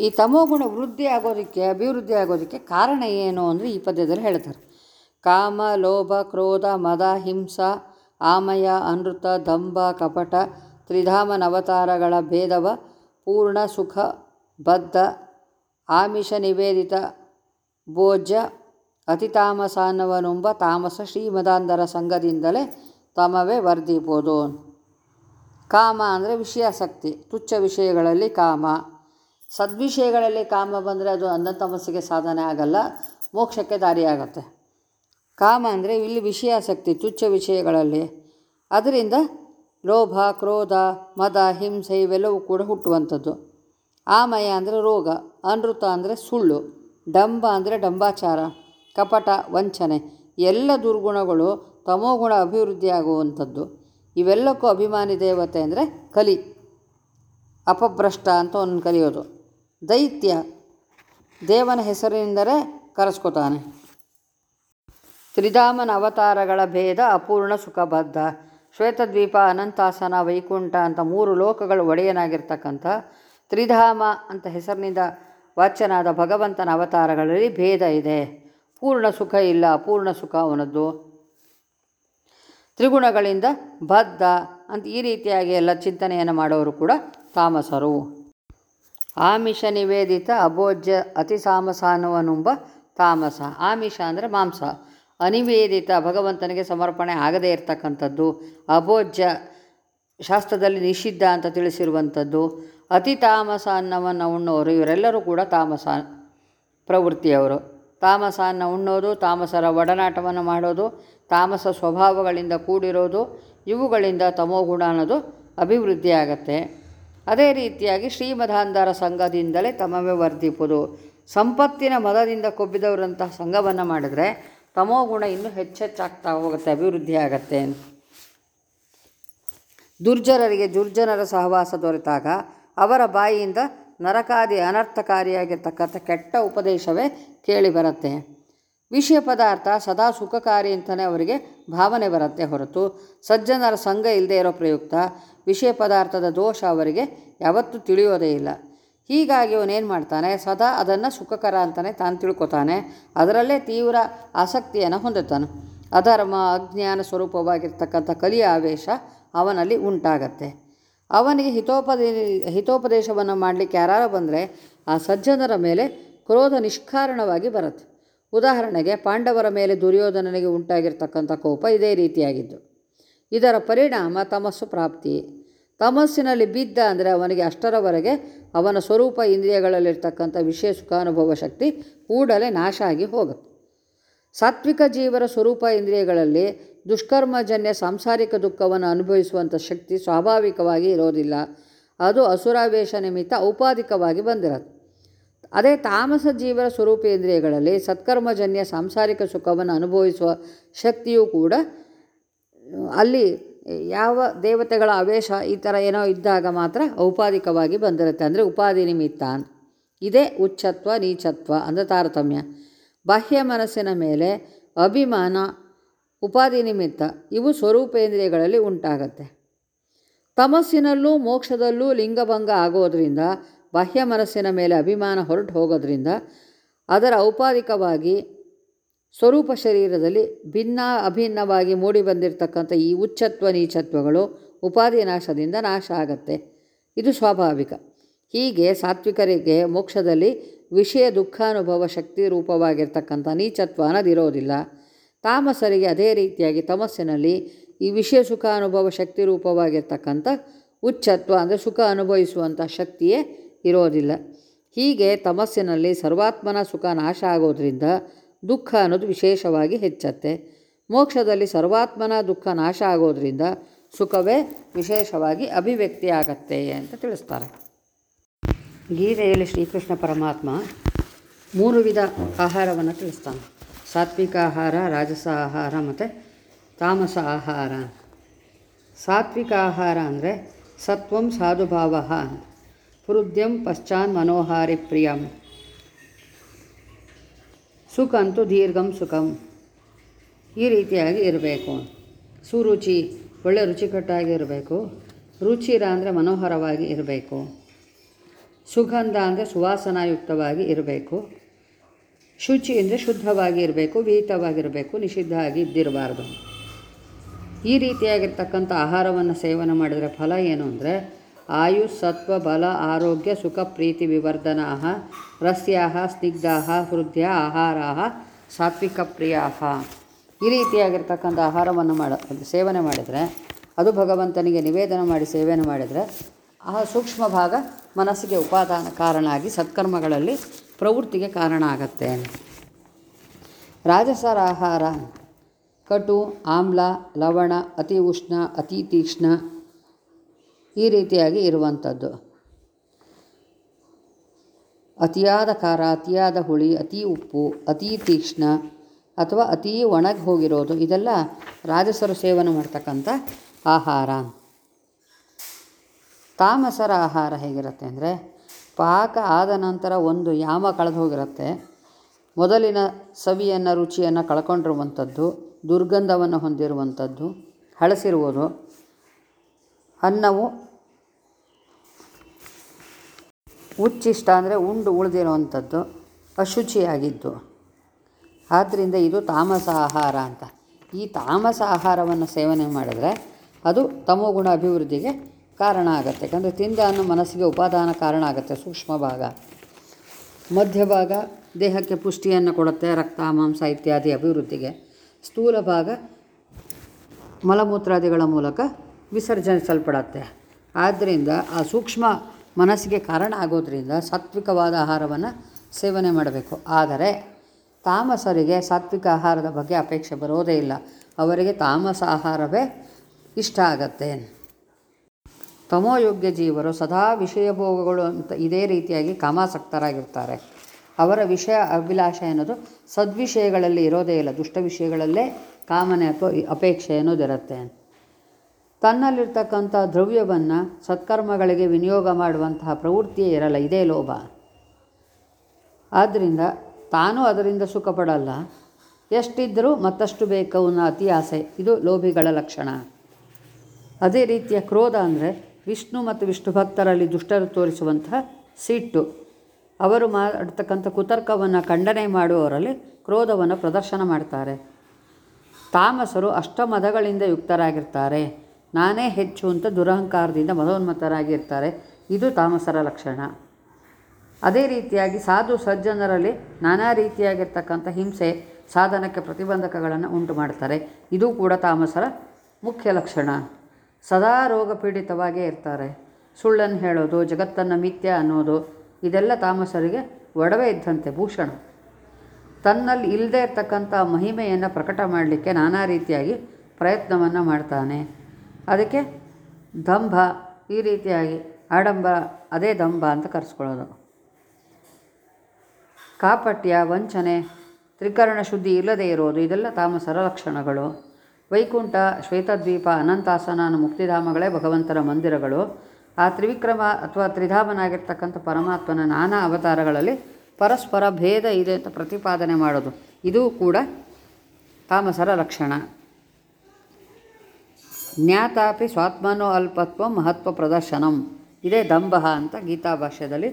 ಈ ತಮೋಗುಣ ವೃದ್ಧಿ ಆಗೋದಕ್ಕೆ, ಅಭಿವೃದ್ಧಿ ಆಗೋದಕ್ಕೆ ಕಾರಣ ಏನು ಅಂದರೆ ಈ ಪದ್ಯದಲ್ಲಿ ಹೇಳ್ತಾರೆ. ಕಾಮ, ಲೋಭ, ಕ್ರೋಧ, ಮದ, ಹಿಂಸ, ಆಮಯ, ಅನೃತ, ದಂಭ, ಕಪಟ ತ್ರಿಧಾಮ ನವತಾರಗಳ ಭೇದವ, ಪೂರ್ಣ ಸುಖ, ಬದ್ಧ, ಆಮಿಷ ನಿವೇದಿತ, ಭೋಜ್ಯ ಅತಿ ತಾಮಸಾನವನುಂಬ ತಾಮಸ ಶ್ರೀಮದಾಂಧರ ಸಂಘದಿಂದಲೇ ತಮವೇ ವರ್ಧಿಪೋದು ಕಾಮ ಅಂದರೆ ವಿಷಯಾಸಕ್ತಿ, ತುಚ್ಛ ವಿಷಯಗಳಲ್ಲಿ ಕಾಮ. ಸದ್ವಿಷಯಗಳಲ್ಲಿ ಕಾಮ ಬಂದರೆ ಅದು ಅಂಧ ತಮಸ್ಸಿಗೆ ಸಾಧನೆ ಆಗಲ್ಲ, ಮೋಕ್ಷಕ್ಕೆ ದಾರಿಯಾಗತ್ತೆ ಕಾಮ ಅಂದರೆ ಇಲ್ಲಿ ವಿಷಯಾಸಕ್ತಿ, ತುಚ್ಛ ವಿಷಯಗಳಲ್ಲಿ. ಅದರಿಂದ ಲೋಭ, ಕ್ರೋಧ, ಮದ, ಹಿಂಸೆ ಇವೆಲ್ಲವೂ ಕೂಡ ಹುಟ್ಟುವಂಥದ್ದು. ಆಮಯ ಅಂದರೆ ರೋಗ, ಅನೃತ ಅಂದರೆ ಸುಳ್ಳು, ಡಂಬ ಅಂದರೆ ಡಂಬಾಚಾರ, ಕಪಟ, ವಂಚನೆ, ಎಲ್ಲ ದುರ್ಗುಣಗಳು ತಮೋಗುಣ ಅಭಿವೃದ್ಧಿಯಾಗುವಂಥದ್ದು. ಇವೆಲ್ಲಕ್ಕೂ ಅಭಿಮಾನಿ ದೇವತೆ ಅಂದರೆ ಕಲಿ, ಅಪಭ್ರಷ್ಟ ಅಂತ ಒಂದು ಕರೆಯೋದು ದೈತ್ಯ ದೇವನ ಹೆಸರಿನಿಂದಲೇ ಕರೆಸ್ಕೊತಾನೆ. ತ್ರಿಧಾಮನ ಅವತಾರಗಳ ಭೇದ ಅಪೂರ್ಣ ಸುಖಬದ್ಧ. ಶ್ವೇತದ್ವೀಪ, ಅನಂತಾಸನ, ವೈಕುಂಠ ಅಂತ ಮೂರು ಲೋಕಗಳು ಒಡೆಯನಾಗಿರ್ತಕ್ಕಂಥ ತ್ರಿಧಾಮ ಅಂತ ಹೆಸರಿನಿಂದ ವಾಚ್ಯನಾದ ಭಗವಂತನ ಅವತಾರಗಳಲ್ಲಿ ಭೇದ ಇದೆ. ಪೂರ್ಣ ಸುಖ ಇಲ್ಲ, ಅಪೂರ್ಣ ಸುಖ ಅವನದ್ದು. ತ್ರಿಗುಣಗಳಿಂದ ಬದ್ಧ ಅಂತ ಈ ರೀತಿಯಾಗಿ ಎಲ್ಲ ಚಿಂತನೆಯನ್ನು ಮಾಡೋರು ಕೂಡ ತಾಮಸರು. ಆಮಿಷ ನಿವೇದಿತ ಅಭೋಜ್ಯ ಅತಿ ಸಾಮಸಾನವನುಂಬ ತಾಮಸ. ಆಮಿಷ ಅಂದರೆ ಮಾಂಸ. ಅನಿವೇದಿತ ಭಗವಂತನಿಗೆ ಸಮರ್ಪಣೆ ಆಗದೇ ಇರತಕ್ಕಂಥದ್ದು. ಅಭೋಜ್ಯ ಶಾಸ್ತ್ರದಲ್ಲಿ ನಿಷಿದ್ಧ ಅಂತ ತಿಳಿಸಿರುವಂಥದ್ದು. ಅತಿ ತಾಮಸ ಅನ್ನವನ್ನು ಉಣ್ಣೋರು, ಇವರೆಲ್ಲರೂ ಕೂಡ ತಾಮಸ ಪ್ರವೃತ್ತಿಯವರು. ತಾಮಸ ಅನ್ನ ಉಣ್ಣೋದು, ತಾಮಸರ ಒಡನಾಟವನ್ನು ಮಾಡೋದು, ತಾಮಸ ಸ್ವಭಾವಗಳಿಂದ ಕೂಡಿರೋದು, ಇವುಗಳಿಂದ ತಮೋಗುಣ ಅನ್ನೋದು ಅಭಿವೃದ್ಧಿ ಆಗತ್ತೆ ಅದೇ ರೀತಿಯಾಗಿ ಶ್ರೀಮದಾಂಧರ ಸಂಘದಿಂದಲೇ ತಮವೇ ವರ್ಧಿಪುದು ಸಂಪತ್ತಿನ ಮದದಿಂದ ಕೊಬ್ಬಿದವರಂತಹ ಸಂಘವನ್ನು ಮಾಡಿದರೆ ತಮೋಗುಣ ಇನ್ನೂ ಹೆಚ್ಚೆಚ್ಚಾಗ್ತಾ ಹೋಗುತ್ತೆ, ಅಭಿವೃದ್ಧಿ ಆಗತ್ತೆ. ದುರ್ಜನರಿಗೆ ದುರ್ಜನರ ಸಹವಾಸ ದೊರೆತಾಗ ಅವರ ಬಾಯಿಯಿಂದ ನರಕಾದಿ ಅನರ್ಥಕಾರಿಯಾಗಿರ್ತಕ್ಕಂಥ ಕೆಟ್ಟ ಉಪದೇಶವೇ ಕೇಳಿ ಬರುತ್ತೆ. ವಿಷಯ ಪದಾರ್ಥ ಸದಾ ಸುಖಕಾರಿ ಅಂತಲೇ ಅವರಿಗೆ ಭಾವನೆ ಬರುತ್ತೆ ಹೊರತು. ಸಜ್ಜನರ ಸಂಘ ಇಲ್ಲದೆ ಇರೋ ಪ್ರಯುಕ್ತ. ವಿಷಯ ಪದಾರ್ಥದ ದೋಷ ಅವರಿಗೆ ಯಾವತ್ತೂ ತಿಳಿಯೋದೇ ಇಲ್ಲ. ಹೀಗಾಗಿ ಅವನೇನು ಮಾಡ್ತಾನೆ? ಸದಾ ಅದನ್ನು ಸುಖಕರ ಅಂತಲೇ ತಾನು ತಿಳ್ಕೊತಾನೆ. ಅದರಲ್ಲೇ ತೀವ್ರ ಆಸಕ್ತಿಯನ್ನು ಹೊಂದುತ್ತಾನೆ. ಅಧರ್ಮ, ಅಜ್ಞಾನ ಸ್ವರೂಪವಾಗಿರ್ತಕ್ಕಂಥ ಕಲಿಯ ಆವೇಶ ಅವನಲ್ಲಿ ಉಂಟಾಗತ್ತೆ. ಅವನಿಗೆ ಹಿತೋಪದೇ, ಹಿತೋಪದೇಶವನ್ನು ಮಾಡಲಿಕ್ಕೆ ಯಾರು ಬಂದರೆ ಆ ಸಜ್ಜನರ ಮೇಲೆ ಕ್ರೋಧ ನಿಷ್ಕಾರಣವಾಗಿ ಬರುತ್ತೆ. ಉದಾಹರಣೆಗೆ ಪಾಂಡವರ ಮೇಲೆ ದುರ್ಯೋಧನನಿಗೆ ಉಂಟಾಗಿರ್ತಕ್ಕಂಥ ಕೋಪ ಇದೇ ರೀತಿಯಾಗಿದ್ದು. ಇದರ ಪರಿಣಾಮ ತಮಸ್ಸು ಪ್ರಾಪ್ತಿ. ತಮಸ್ಸಿನಲ್ಲಿ ಬಿದ್ದ ಅಂದರೆ ಅವನಿಗೆ ಅಷ್ಟರವರೆಗೆ ಅವನ ಸ್ವರೂಪ ಇಂದ್ರಿಯಗಳಲ್ಲಿರ್ತಕ್ಕಂಥ ವಿಷಯ ಸುಖಾನುಭವ ಶಕ್ತಿ ಕೂಡಲೇ ನಾಶ ಆಗಿ ಹೋಗುತ್ತೆ. ಸಾತ್ವಿಕ ಜೀವರ ಸ್ವರೂಪ ಇಂದ್ರಿಯಗಳಲ್ಲಿ ದುಷ್ಕರ್ಮಜನ್ಯ ಸಾಂಸಾರಿಕ ದುಃಖವನ್ನು ಅನುಭವಿಸುವಂಥ ಶಕ್ತಿ ಸ್ವಾಭಾವಿಕವಾಗಿ ಇರೋದಿಲ್ಲ. ಅದು ಅಸುರಾವೇಶ ನಿಮಿತ್ತ ಔಪಾಧಿಕವಾಗಿ ಬಂದಿರುತ್ತೆ. ಅದೇ ತಾಮಸ ಜೀವರ ಸ್ವರೂಪೇಂದ್ರಿಯಗಳಲ್ಲಿ ಸತ್ಕರ್ಮಜನ್ಯ ಸಾಂಸಾರಿಕ ಸುಖವನ್ನು ಅನುಭವಿಸುವ ಶಕ್ತಿಯೂ ಕೂಡ, ಅಲ್ಲಿ ಯಾವ ದೇವತೆಗಳ ಅವೇಶ ಈ ಥರ ಏನೋ ಇದ್ದಾಗ ಮಾತ್ರ ಔಪಾದಿಕವಾಗಿ ಬಂದಿರುತ್ತೆ. ಅಂದರೆ ಉಪಾಧಿ ನಿಮಿತ್ತ. ಇದೇ ಉಚ್ಚತ್ವ, ನೀಚತ್ವ ಅಂದರೆ ತಾರತಮ್ಯ. ಬಾಹ್ಯ ಮನಸ್ಸಿನ ಮೇಲೆ ಅಭಿಮಾನ, ಉಪಾಧಿ ನಿಮಿತ್ತ ಇವು ಸ್ವರೂಪೇಂದ್ರಿಯಗಳಲ್ಲಿ ಉಂಟಾಗತ್ತೆ. ತಮಸ್ಸಿನಲ್ಲೂ ಮೋಕ್ಷದಲ್ಲೂ ಲಿಂಗಭಂಗ ಆಗೋದರಿಂದ ಬಾಹ್ಯ ಮನಸ್ಸಿನ ಮೇಲೆ ಅಭಿಮಾನ ಹೊರಟು ಹೋಗೋದ್ರಿಂದ ಅದರ ಔಪಾಧಿಕವಾಗಿ ಸ್ವರೂಪ ಶರೀರದಲ್ಲಿ ಭಿನ್ನ ಅಭಿನ್ನವಾಗಿ ಮೂಡಿ ಬಂದಿರತಕ್ಕಂಥ ಈ ಉಚ್ಚತ್ವ ನೀಚತ್ವಗಳು ಉಪಾಧಿ ನಾಶದಿಂದ ನಾಶ ಆಗತ್ತೆ. ಇದು ಸ್ವಾಭಾವಿಕ. ಹೀಗೆ ಸಾತ್ವಿಕರಿಗೆ ಮೋಕ್ಷದಲ್ಲಿ ವಿಷಯ ದುಃಖಾನುಭವ ಶಕ್ತಿ ರೂಪವಾಗಿರ್ತಕ್ಕಂಥ ನೀಚತ್ವ ಅನ್ನೋದಿರೋದಿಲ್ಲ ತಾಮಸರಿಗೆ ಅದೇ ರೀತಿಯಾಗಿ ತಮಸ್ಸಿನಲ್ಲಿ ಈ ವಿಷಯ ಸುಖ ಅನುಭವ ಶಕ್ತಿ ರೂಪವಾಗಿರ್ತಕ್ಕಂಥ ಉಚ್ಚತ್ವ ಅಂದರೆ ಸುಖ ಅನುಭವಿಸುವಂಥ ಶಕ್ತಿಯೇ ಇರೋದಿಲ್ಲ. ಹೀಗೆ ತಮಸ್ಸಿನಲ್ಲಿ ಸರ್ವಾತ್ಮನ ಸುಖ ನಾಶ ಆಗೋದ್ರಿಂದ ದುಃಖ ಅನ್ನೋದು ವಿಶೇಷವಾಗಿ ಹೆಚ್ಚತ್ತೆ. ಮೋಕ್ಷದಲ್ಲಿ ಸರ್ವಾತ್ಮನ ದುಃಖ ನಾಶ ಆಗೋದ್ರಿಂದ ಸುಖವೇ ವಿಶೇಷವಾಗಿ ಅಭಿವ್ಯಕ್ತಿ ಆಗತ್ತೆ ಅಂತ ತಿಳಿಸ್ತಾರೆ. ಗೀತೆಯಲ್ಲಿ ಶ್ರೀಕೃಷ್ಣ ಪರಮಾತ್ಮ ಮೂರು ವಿಧ ಆಹಾರವನ್ನು ತಿಳಿಸ್ತಾನೆ. ಸಾತ್ವಿಕ ಆಹಾರ, ರಾಜಸ ಆಹಾರ ಮತ್ತು ತಾಮಸ ಆಹಾರ. ಸಾತ್ವಿಕ ಆಹಾರ ಅಂದರೆ ಸತ್ವಂ ಸಾಧುಭಾವ ಹೃದಯಂ ಪಶ್ಚಾನ್ ಮನೋಹಾರಿ ಪ್ರಿಯಂ. ಸುಖಂತು ದೀರ್ಘಂ ಸುಖಂ. ಈ ರೀತಿಯಾಗಿ ಇರಬೇಕು. ಸುರುಚಿ, ಒಳ್ಳೆ ರುಚಿಕಟ್ಟಾಗಿ ಇರಬೇಕು. ರುಚಿರ ಅಂದರೆ ಮನೋಹರವಾಗಿ ಇರಬೇಕು. ಸುಗಂಧ ಅಂದರೆ ಸುವಾಸನಾಯುಕ್ತವಾಗಿ ಇರಬೇಕು. ಶುಚಿ ಅಂದರೆ ಶುದ್ಧವಾಗಿ ಇರಬೇಕು ವಿಹಿತವಾಗಿರಬೇಕು ನಿಷಿದ್ಧ ಆಗಿ ಇದ್ದಿರಬಾರ್ದು. ಈ ರೀತಿಯಾಗಿರ್ತಕ್ಕಂಥ ಆಹಾರವನ್ನು ಸೇವನೆ ಮಾಡಿದರೆ ಫಲ ಏನು ಅಂದರೆ ಆಯು ಸತ್ವ ಬಲ ಆರೋಗ್ಯ, ಸುಖ, ಪ್ರೀತಿ ವಿವರ್ಧನಾ ರಸ್ಯ ಸ್ನಿಗ್ಧ ಹೃದಯ ಆಹಾರ ಸಾತ್ವಿಕ ಪ್ರಿಯಾ ಈ ರೀತಿಯಾಗಿರ್ತಕ್ಕಂಥ ಆಹಾರವನ್ನು ಮಾಡ ಸೇವನೆ ಮಾಡಿದರೆ, ಅದು ಭಗವಂತನಿಗೆ ನಿವೇದನ ಮಾಡಿ ಸೇವನೆ ಮಾಡಿದರೆ, ಆ ಸೂಕ್ಷ್ಮ ಭಾಗ ಮನಸ್ಸಿಗೆ ಉಪಾದಾನ ಕಾರಣ ಆಗಿ ಸತ್ಕರ್ಮಗಳಲ್ಲಿ ಪ್ರವೃತ್ತಿಗೆ ಕಾರಣ ಆಗತ್ತೆ. ರಾಜಸರ ಆಹಾರ, ಕಟು, ಆಮ್ಲ, ಲವಣ, ಅತಿ ಉಷ್ಣ, ಅತಿ ತೀಕ್ಷ್ಣ ಈ ರೀತಿಯಾಗಿ ಇರುವಂಥದ್ದು. ಅತಿಯಾದ ಖಾರ, ಅತಿಯಾದ ಹುಳಿ, ಅತಿ ಉಪ್ಪು, ಅತಿ ತೀಕ್ಷ್ಣ ಅಥವಾ ಅತಿ ಒಣಗಿ ಹೋಗಿರೋದು, ಇದೆಲ್ಲ ರಾಜಸರು ಸೇವನೆ ಮಾಡ್ತಕ್ಕಂಥ ಆಹಾರ. ತಾಮಸರ ಆಹಾರ ಹೇಗಿರುತ್ತೆ ಅಂದರೆ, ಪಾಕ ಆದ ನಂತರ ಒಂದು ಯಾಮ ಕಳೆದು ಹೋಗಿರುತ್ತೆ. ಮೊದಲಿನ ಸವಿಯನ್ನು, ರುಚಿಯನ್ನು ಕಳ್ಕೊಂಡಿರುವಂಥದ್ದು, ದುರ್ಗಂಧವನ್ನು ಹೊಂದಿರುವಂಥದ್ದು, ಹಳಸಿರುವುದು. ಅನ್ನವು ಉಚ್ಚಿಷ್ಟ ಅಂದರೆ ಉಂಡು ಉಳಿದಿರುವಂಥದ್ದು, ಅಶುಚಿಯಾಗಿದ್ದು. ಆದ್ದರಿಂದ ಇದು ತಾಮಸ ಆಹಾರ ಅಂತ. ಈ ತಾಮಸ ಆಹಾರವನ್ನು ಸೇವನೆ ಮಾಡಿದ್ರೆ ಅದು ತಮೋಗುಣ ಅಭಿವೃದ್ಧಿಗೆ ಕಾರಣ ಆಗುತ್ತೆ. ಯಾಕಂದರೆ ತಿಂದ ಅನ್ನೋ ಮನಸ್ಸಿಗೆ ಉಪಾದಾನ ಕಾರಣ ಆಗುತ್ತೆ, ಸೂಕ್ಷ್ಮ ಭಾಗ. ಮಧ್ಯಭಾಗ ದೇಹಕ್ಕೆ ಪುಷ್ಟಿಯನ್ನು ಕೊಡುತ್ತೆ, ರಕ್ತ, ಮಾಂಸ ಇತ್ಯಾದಿ ಅಭಿವೃದ್ಧಿಗೆ. ಸ್ಥೂಲ ಭಾಗ ಮಲಮೂತ್ರಾದಿಗಳ ಮೂಲಕ ವಿಸರ್ಜಿಸಲ್ಪಡತ್ತೆ ಆದ್ದರಿಂದ ಆ ಸೂಕ್ಷ್ಮ ಮನಸ್ಸಿಗೆ ಕಾರಣ ಆಗೋದ್ರಿಂದ ಸಾತ್ವಿಕವಾದ ಆಹಾರವನ್ನು ಸೇವನೆ ಮಾಡಬೇಕು. ಆದರೆ ತಾಮಸರಿಗೆ ಸಾತ್ವಿಕ ಆಹಾರದ ಬಗ್ಗೆ ಅಪೇಕ್ಷೆ ಬರೋದೇ ಇಲ್ಲ. ಅವರಿಗೆ ತಾಮಸ ಆಹಾರವೇ ಇಷ್ಟ ಆಗತ್ತೆ. ತಮೋಯೋಗ್ಯ ಜೀವರು ಸದಾ ವಿಷಯ ಭೋಗಗಳು ಅಂತ ಇದೇ ರೀತಿಯಾಗಿ ಕಾಮಾಸಕ್ತರಾಗಿರ್ತಾರೆ. ಅವರ ವಿಷಯ ಅಭಿಲಾಷೆ ಅನ್ನೋದು ಸದ್ವಿಷಯಗಳಲ್ಲಿ ಇರೋದೇ ಇಲ್ಲ. ದುಷ್ಟ ವಿಷಯಗಳಲ್ಲೇ ಕಾಮನೆ ಅಥವಾ ಅಪೇಕ್ಷೆ ಅನ್ನೋದಿರುತ್ತೆ. ತನ್ನಲ್ಲಿರ್ತಕ್ಕಂಥ ದ್ರವ್ಯವನ್ನು ಸತ್ಕರ್ಮಗಳಿಗೆ ವಿನಿಯೋಗ ಮಾಡುವಂತಹ ಪ್ರವೃತ್ತಿಯೇ ಇರಲ್ಲ, ಇದೇ ಲೋಭ. ಆದ್ದರಿಂದ ತಾನೂ ಅದರಿಂದ ಸುಖ ಪಡಲ್ಲ ಎಷ್ಟಿದ್ದರೂ ಮತ್ತಷ್ಟು ಬೇಕು ಅನ್ನೋ ಅತಿ ಆಸೆ. ಇದು ಲೋಭಿಗಳ ಲಕ್ಷಣ. ಅದೇ ರೀತಿಯ ಕ್ರೋಧ ಅಂದರೆ ವಿಷ್ಣು ಮತ್ತು ವಿಷ್ಣು ಭಕ್ತರಲ್ಲಿ ದುಷ್ಟರು ತೋರಿಸುವಂತಹ ಸಿಟ್ಟು. ಅವರು ಮಾಡ್ತಕ್ಕಂಥ ಕುತರ್ಕವನ್ನು ಖಂಡನೆ ಮಾಡುವವರಲ್ಲಿ ಕ್ರೋಧವನ್ನು ಪ್ರದರ್ಶನ ಮಾಡ್ತಾರೆ. ತಾಮಸರು ಅಷ್ಟಮದಗಳಿಂದ ಯುಕ್ತರಾಗಿರ್ತಾರೆ. ನಾನೇ ಹೆಚ್ಚು ಅಂತ ದುರಹಂಕಾರದಿಂದ ಮದೋನ್ಮತ್ತರಾಗಿರ್ತಾರೆ ಇದು ತಾಮಸರ ಲಕ್ಷಣ. ಅದೇ ರೀತಿಯಾಗಿ ಸಾಧು ಸಜ್ಜನರಲ್ಲಿ ನಾನಾ ರೀತಿಯಾಗಿರ್ತಕ್ಕಂಥ ಹಿಂಸೆ, ಸಾಧನಕ್ಕೆ ಪ್ರತಿಬಂಧಕಗಳನ್ನು ಉಂಟು ಮಾಡ್ತಾರೆ. ಇದು ಕೂಡ ತಾಮಸರ ಮುಖ್ಯ ಲಕ್ಷಣ. ಸದಾ ರೋಗ ಪೀಡಿತವಾಗೇ ಇರ್ತಾರೆ. ಸುಳ್ಳನ್ನು ಹೇಳೋದು, ಜಗತ್ತನ್ನು ಮಿಥ್ಯ ಅನ್ನೋದು, ಇದೆಲ್ಲ ತಾಮಸರಿಗೆ ಒಡವೆ ಇದ್ದಂತೆ ಭೂಷಣ. ತನ್ನಲ್ಲಿ ಇಲ್ಲದೇ ಇರ್ತಕ್ಕಂಥ ಮಹಿಮೆಯನ್ನು ಪ್ರಕಟ ಮಾಡಲಿಕ್ಕೆ ನಾನಾ ರೀತಿಯಾಗಿ ಪ್ರಯತ್ನವನ್ನು ಮಾಡ್ತಾನೆ. ಅದಕ್ಕೆ ದಂಭ ಈ ರೀತಿಯಾಗಿ ಆಡಂಬ, ಅದೇ ದಂಭ ಅಂತ ಕರೆಸ್ಕೊಳ್ಳೋದು. ಕಾಪಟ್ಯ, ವಂಚನೆ, ತ್ರಿಕರಣ ಶುದ್ಧಿ ಇಲ್ಲದೆ ಇರೋದು, ಇದೆಲ್ಲ ತಾಮಸರ ಲಕ್ಷಣಗಳು. ವೈಕುಂಠ, ಶ್ವೇತದ್ವೀಪ, ಅನಂತಾಸನ ಮುಕ್ತಿಧಾಮಗಳೇ ಭಗವಂತನ ಮಂದಿರಗಳು. ಆ ತ್ರಿವಿಕ್ರಮ ಅಥವಾ ತ್ರಿಧಾಮನಾಗಿರ್ತಕ್ಕಂಥ ಪರಮಾತ್ಮನ ನಾನಾ ಅವತಾರಗಳಲ್ಲಿ ಪರಸ್ಪರ ಭೇದ ಇದೆ ಅಂತ ಪ್ರತಿಪಾದನೆ ಮಾಡೋದು. ಇದೂ ಕೂಡ ತಾಮಸರ ಲಕ್ಷಣ. ಜ್ಞಾತಾಪಿ ಸ್ವಾತ್ಮನೋ ಅಲ್ಪತ್ವ ಮಹತ್ವ ಪ್ರದರ್ಶನಂ. ಇದೇ ದಂಭ ಅಂತ ಗೀತಾ ಭಾಷ್ಯದಲ್ಲಿ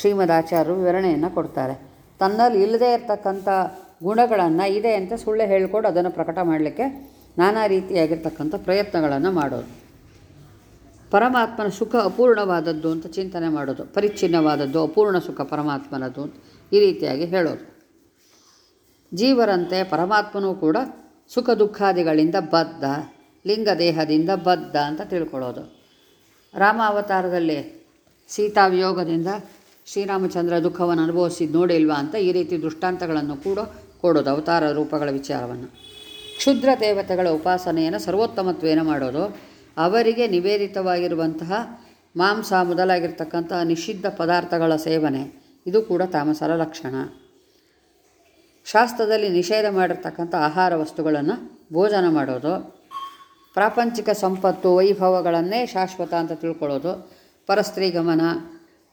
ಶ್ರೀಮದಾಚಾರ್ಯರು ವಿವರಣೆಯನ್ನು ಕೊಡ್ತಾರೆ. ತನ್ನಲ್ಲಿ ಇಲ್ಲದೇ ಇರತಕ್ಕಂಥ ಗುಣಗಳನ್ನು ಇದೆ ಅಂತ ಸುಳ್ಳೆ ಹೇಳ್ಕೊಡು, ಅದನ್ನು ಪ್ರಕಟ ಮಾಡಲಿಕ್ಕೆ ನಾನಾ ರೀತಿಯಾಗಿರ್ತಕ್ಕಂಥ ಪ್ರಯತ್ನಗಳನ್ನು ಮಾಡೋದು. ಪರಮಾತ್ಮನ ಸುಖ ಅಪೂರ್ಣವಾದದ್ದು ಅಂತ ಚಿಂತನೆ ಮಾಡೋದು. ಪರಿಚ್ಛಿನ್ನವಾದದ್ದು, ಅಪೂರ್ಣ ಸುಖ ಪರಮಾತ್ಮನದ್ದು ಅಂತ ಈ ರೀತಿಯಾಗಿ ಹೇಳೋದು. ಜೀವರಂತೆ ಪರಮಾತ್ಮನೂ ಕೂಡ ಸುಖ ದುಃಖಾದಿಗಳಿಂದ ಬದ್ಧ. ಲಿಂಗ ದೇಹದಿಂದ ಬದ್ಧ ಅಂತ ತಿಳ್ಕೊಳ್ಳೋದು. ರಾಮ ಅವತಾರದಲ್ಲಿ ಸೀತಾವಿಯೋಗದಿಂದ ಶ್ರೀರಾಮಚಂದ್ರ ದುಃಖವನ್ನು ಅನುಭವಿಸಿದ್ದು ನೋಡಿಲ್ವಾ ಅಂತ ಈ ರೀತಿ ದೃಷ್ಟಾಂತಗಳನ್ನು ಕೂಡ ಕೊಡೋದು, ಅವತಾರ ರೂಪಗಳ ವಿಚಾರವನ್ನು. ಕ್ಷುದ್ರ ದೇವತೆಗಳ ಉಪಾಸನೆಯನ್ನು ಸರ್ವೋತ್ತಮತ್ವೇನ ಮಾಡೋದು, ಅವರಿಗೆ ನಿವೇದಿತವಾಗಿರುವಂತಹ ಮಾಂಸ ಮೊದಲಾಗಿರ್ತಕ್ಕಂಥ ನಿಷಿದ್ಧ ಪದಾರ್ಥಗಳ ಸೇವನೆ, ಇದು ಕೂಡ ತಾಮಸರ ಲಕ್ಷಣ. ಶಾಸ್ತ್ರದಲ್ಲಿ ನಿಷೇಧ ಮಾಡಿರ್ತಕ್ಕಂಥ ಆಹಾರ ವಸ್ತುಗಳನ್ನು ಭೋಜನ ಮಾಡೋದು ಪ್ರಾಪಂಚಿಕ ಸಂಪತ್ತು ವೈಭವಗಳನ್ನೇ ಶಾಶ್ವತ ಅಂತ ತಿಳ್ಕೊಳ್ಳೋದು. ಪರಸ್ತ್ರೀ ಗಮನ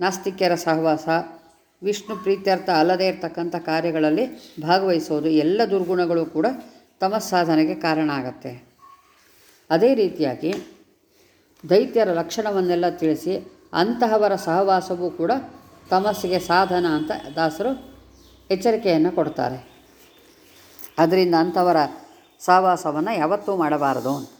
ನಾಸ್ತಿಕ್ಯರ ಸಹವಾಸ, ವಿಷ್ಣು ಪ್ರೀತ್ಯರ್ಥ ಅಲ್ಲದೇ ಇರತಕ್ಕಂಥ ಕಾರ್ಯಗಳಲ್ಲಿ ಭಾಗವಹಿಸೋದು, ಎಲ್ಲ ದುರ್ಗುಣಗಳು ಕೂಡ ತಮಸ್ಸಾಧನೆಗೆ ಕಾರಣ ಆಗತ್ತೆ. ಅದೇ ರೀತಿಯಾಗಿ ದೈತ್ಯರ ಲಕ್ಷಣವನ್ನೆಲ್ಲ ತಿಳಿಸಿ ಅಂತಹವರ ಸಹವಾಸವೂ ಕೂಡ ತಮಸ್ಸಿಗೆ ಸಾಧನ ಅಂತ ದಾಸರು ಎಚ್ಚರಿಕೆಯನ್ನು ಕೊಡ್ತಾರೆ. ಅದರಿಂದ ಅಂಥವರ ಸಹವಾಸವನ್ನು ಯಾವತ್ತೂ ಮಾಡಬಾರದು ಅಂತ.